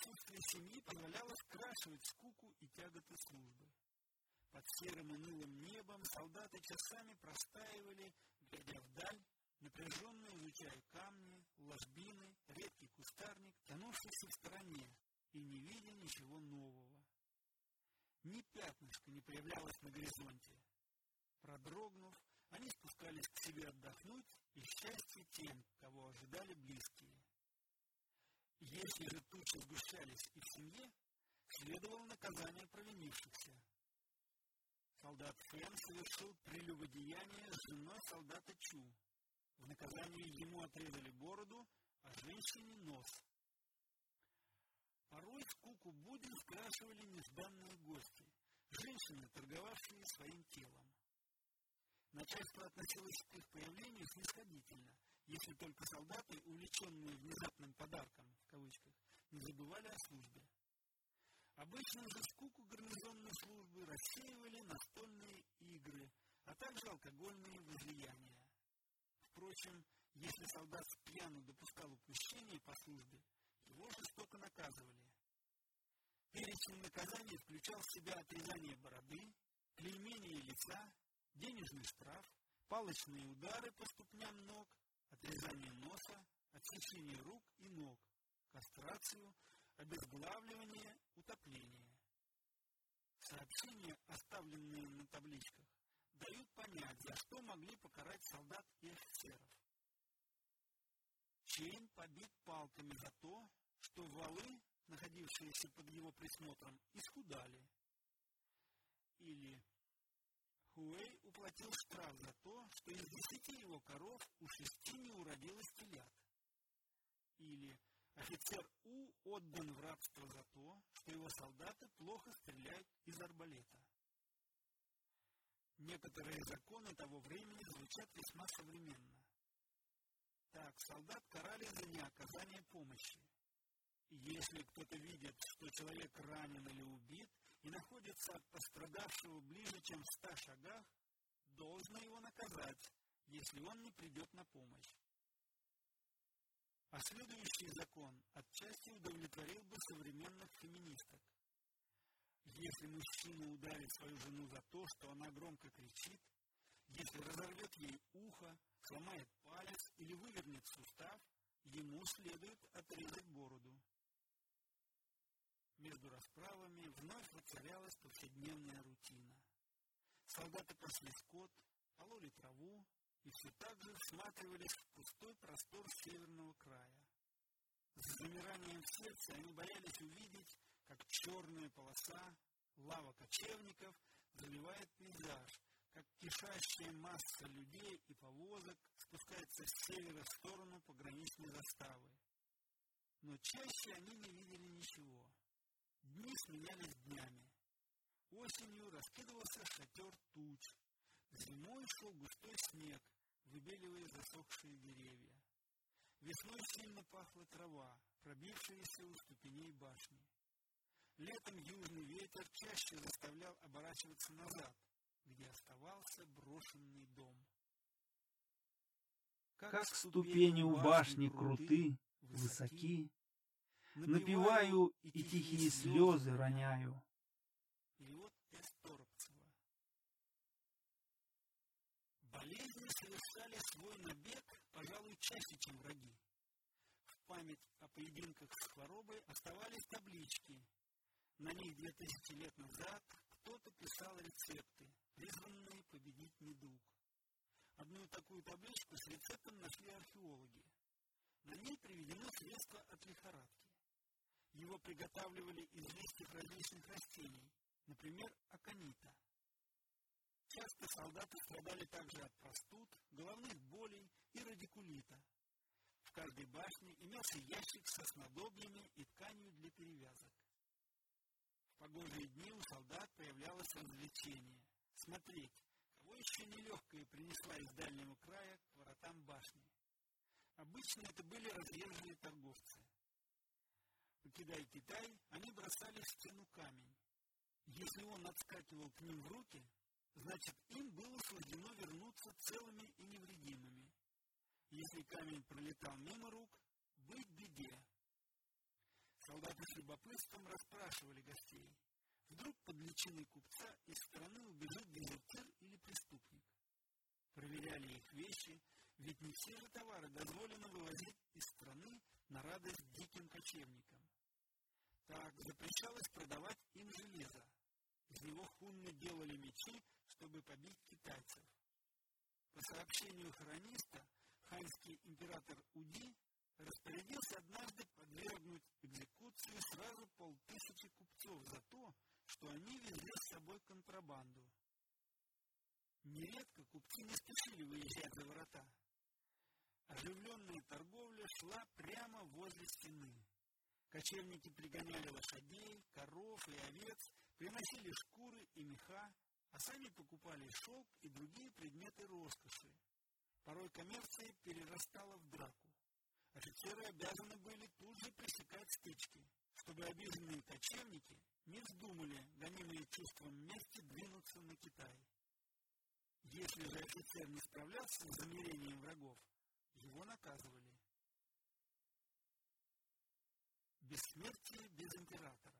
Отсутствие семьи позволяло скрашивать скуку и тяготы службы. Под серым и нылым небом солдаты часами простаивали, глядя вдаль, напряженно изучая камни, ложбины, редкий кустарник, тянувшийся в стороне, и не видя ничего нового. Ни пятнышка не появлялось на горизонте. Продрогнув, они спускались к себе отдохнуть и счастье тем, кого ожидали близкие. Если же тучи сгущались и в семье, следовало наказание провинившихся. Солдат Фен совершил прелюбодеяние с женой солдата Чу. В наказание ему отрезали бороду, а женщине – нос. Порой скуку будни скрашивали нежданные гости, женщины, торговавшие своим телом. Начальство относилось к их появлению снисходительно, если только солдаты, увлеченные внезапным подарком, в кавычках, не забывали о службе. Обычно же скуку гарнизонной службы рассеивали настольные игры, а также алкогольные возлияния. Впрочем, если солдат с пьяну допускал упущение по службе, его жестоко наказывали. Перечень наказаний включал в себя отрезание бороды, клеймение лица, денежный штраф, палочные удары по ступням ног, отрезание носа, отсечение рук и ног, кастрацию, обезглавливание, утопление. Сообщения, оставленные на табличках, дают понять, за что могли покарать солдат и офицеров. Чейн побит палками за то, что валы, находившиеся под его присмотром, исхудали. Или Хуэй уплатил штраф за то, что из десяти его коров у шести не уродилось телят. Офицер У отдан в рабство за то, что его солдаты плохо стреляют из арбалета. Некоторые законы того времени звучат весьма современно. Так, солдат карали за неоказание помощи. Если кто-то видит, что человек ранен или убит, и находится от пострадавшего ближе, чем в ста шагах, должно его наказать, если он не придет на помощь. А следующий закон отчасти удовлетворил бы современных феминисток. Если мужчина ударит свою жену за то, что она громко кричит, если разорвет ей ухо, сломает палец или вывернет сустав, ему следует отрезать бороду. Между расправами вновь воцарялась повседневная рутина. Солдаты пасли скот, пололи траву и все так же всматривались в пустой простор края. С замиранием в сердце они боялись увидеть, как черная полоса, лава кочевников заливает пейзаж, как кишащая масса людей и повозок спускается с севера в сторону пограничной заставы. Но чаще они не видели ничего. Дни сменялись днями. Осенью раскидывался шатер туч. Зимой шел густой снег, выбеливая засохшие деревья. Весной сильно пахла трава, пробившаяся у ступеней башни. Летом южный ветер чаще заставлял оборачиваться назад, где оставался брошенный дом. Как ступени у башни круты, высоки, Напиваю и тихие слезы роняю. Перевод С. Торопцева. Болезни совершали свой набег, пожалуй, чаще, чем враги. В память о поединках с хворобой оставались таблички. На них две тысячи лет назад кто-то писал рецепты, призванные победить недуг. Одну такую табличку с рецептом нашли археологи. На ней приведены средства от лихорадки. Его приготавливали из листьев различных растений, например, аконита. Часто солдаты страдали также от простуд, головных болей и радикулита. В каждой башне имелся ящик со снадобьями и тканью для перевязок. В погожие дни у солдат появлялось развлечение – смотреть, кого еще нелегкое принесла из дальнего края к воротам башни. Обычно это были разъезжие торговцы – Покидая Китай, они бросали в стену камень. Если он отскакивал к ним в руки, значит им было суждено вернуться целыми и невредимыми. Если камень пролетал мимо рук, быть беде. солдаты с любопытством расспрашивали гостей. Вдруг под личиной купца из страны убежит дезертир или преступник. Проверяли их вещи, ведь не все же товары дозволено вывозить из страны на радость диким кочевникам. Так запрещалось продавать им железо. Из него хунны делали мечи, чтобы побить китайцев. По сообщению хрониста, ханьский император Уди распорядился однажды подвергнуть экзекуции сразу полтысячи купцов за то, что они везли с собой контрабанду. Нередко купцы не спешили выезжать за ворота. Оживленная торговля шла прямо возле стены. Кочевники пригоняли лошадей, коров и овец, приносили шкуры и меха, а сами покупали шелк и другие предметы роскоши. Порой коммерция перерастала в драку. Офицеры обязаны были тут же пресекать стычки, чтобы обиженные кочевники не вздумали, гонимые чувством мести, двинуться на Китай. Если же офицер не справлялся с замерением врагов, его наказывали. Бессмертие без императора.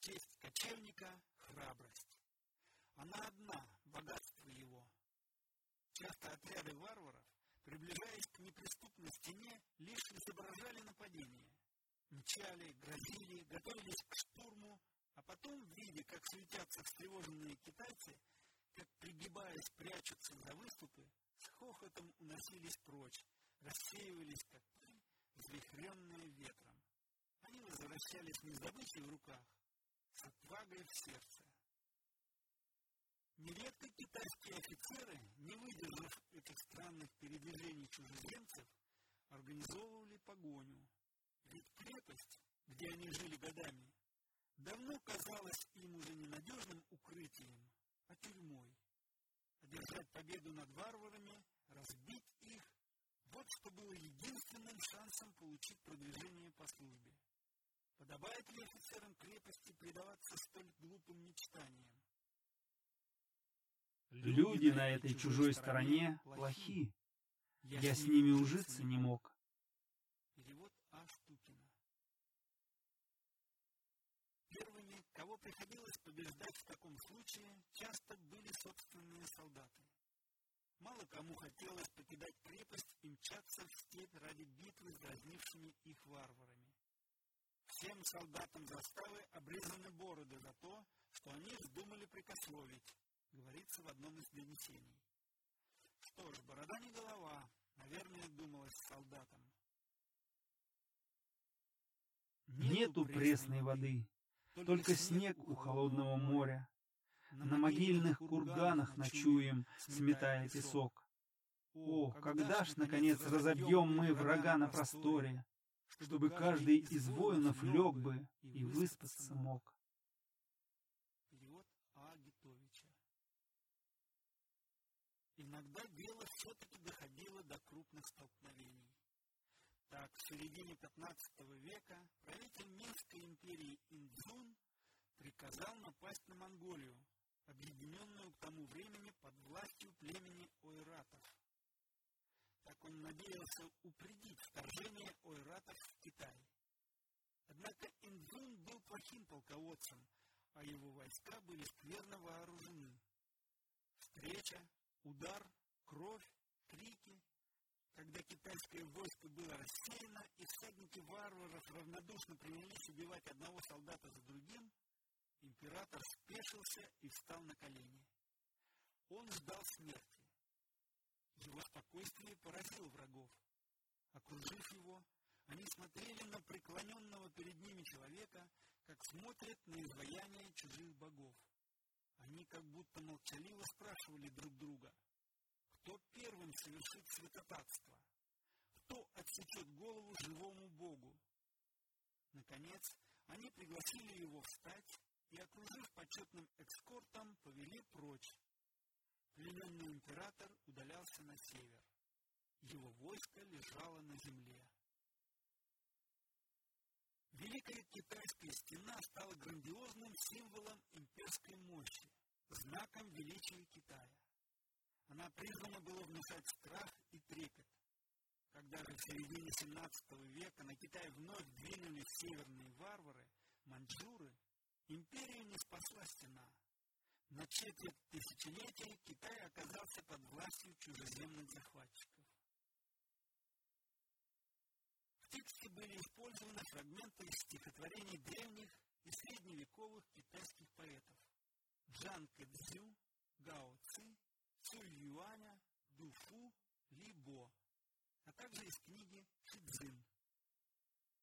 Честь кочевника – храбрость. Она одна. Часто отряды варваров, приближаясь к неприступной стене, лишь изображали нападение. Мчали, грозили, готовились к штурму, а потом, видя, как суетятся встревоженные китайцы, как, пригибаясь, прячутся за выступы, с хохотом уносились прочь, рассеивались, как пыль, взвихренные ветром. Они возвращались не с добычей в руках, с отвагой в сердце. Нередко китайские офицеры, где они жили годами, давно казалась им уже не надежным укрытием, а тюрьмой. Одержать победу над варварами, разбить их – вот что было единственным шансом получить продвижение по службе. Подобает ли офицерам крепости предаваться столь глупым мечтаниям? Люди на этой чужой стороне плохи. Я с ними ужиться не мог. Перевод А. Штукина. Первыми, кого приходилось побеждать в таком случае, часто были собственные солдаты. Мало кому хотелось покидать крепость и мчаться в степь ради битвы с дразнившими их варварами. Всем солдатам заставы обрезаны бороды за то, что они вздумали прикословить, говорится в одном из донесений. Что ж, борода не голова, наверное, думалось солдатам. Нету пресной воды, только снег у холодного моря. На могильных курганах ночуем, сметая песок. О, когда ж, наконец, разобьем мы врага на просторе, чтобы каждый из воинов лег бы и выспаться мог. Перевод А. Гитовича. Иногда дело все-таки доходило до крупных столкновений. Так, в середине XV века правитель Минской империи приказал напасть на Монголию, объединенную к тому времени под властью племени ойратов. Так он надеялся упредить вторжение ойратов в Китай. Однако Индзун был плохим полководцем, а его войска были скверно вооружены. Встреча, удар, кровь, крики. Когда китайское войско было рассеяно, и всадники варваров равнодушно принялись убивать одного солдата за другим, император спешился и встал на колени. Он ждал смерти. Его спокойствие поразило врагов. Окружив его, они смотрели на преклоненного перед ними человека, как смотрят на изваяние чужих богов. Они как будто молчаливо спрашивали друг друга, кто первым совершит святотатство, кто отсечет голову живому Богу. Наконец, они пригласили его встать и, окружив почетным экскортом, повели прочь. Плененный император удалялся на север. Его войско лежало на земле. Великая китайская стена стала грандиозным символом имперской мощи, знаком величия Китая. Она призвана была внушать страх и трепет. Когда же в середине 17 века на Китай вновь двинулись северные варвары, маньчжуры, империю не спасла стена. На четверть тысячелетия Китай оказался под властью чужеземных захватчиков. В тексте были использованы фрагменты из стихотворений древних и средневековых китайских поэтов Джан Кэцзю, Гао Ци, Цюй Юаня, Дуфу, Ли Бо, а также из книги Шидзин.